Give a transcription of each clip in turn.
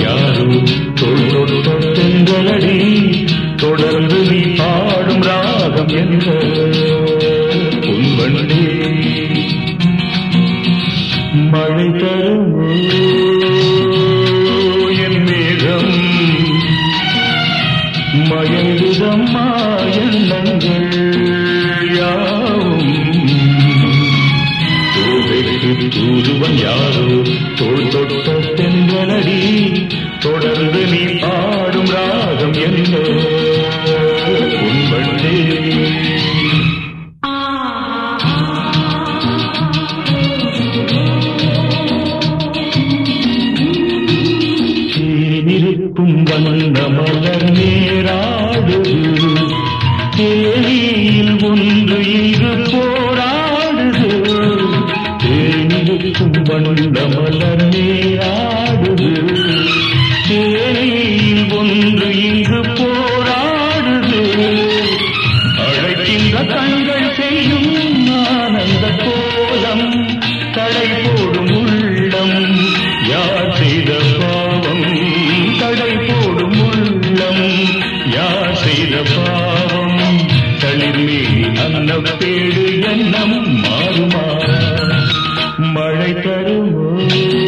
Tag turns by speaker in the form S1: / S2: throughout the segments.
S1: யாரோ தொல் தொட்டென்றலடி தொடர்ந்து நீ பாடும் ராகம் என்ற தேனியில் ஒன்று இங்கு போராடுது. தேனிருக்கும் வண்ண மலர் நேராடுது தளிர்மேனி அன்னப்பேடு எண்ணம் மாறுமா? மழை தருமோ?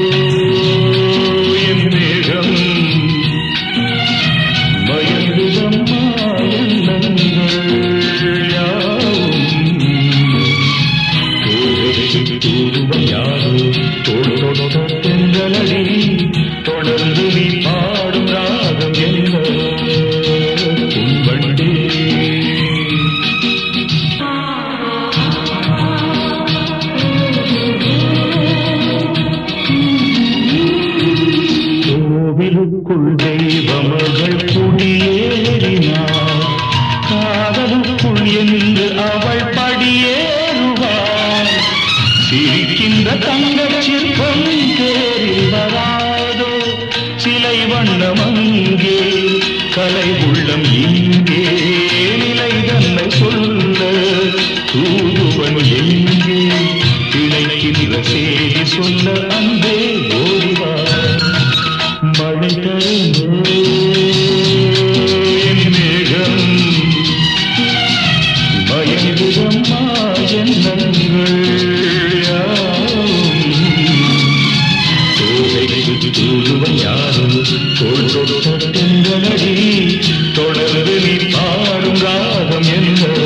S1: தெய்வமகள் குடியேறினார் காதலுக்குள் என்று அவள் படியேறுவாள் சிரிக்கின்ற தங்கச் சிற்பம் தேரில் வராதோ சிலை வண்ணம் அங்கே கலை உள்ளம் இங்கே நிலை தன்னை சொல்ல தூதுவன் எங்கே இணைக்கின்ற செய்தி சொல்ல அன்பே பயங்குதம்மா எண்ணங்கள் தோகைக்கு தூதுவன் யாரும்? தோள் தொட்டெங்களடி தொடர்ந்து நீ பாடும் ராகம் என்ன?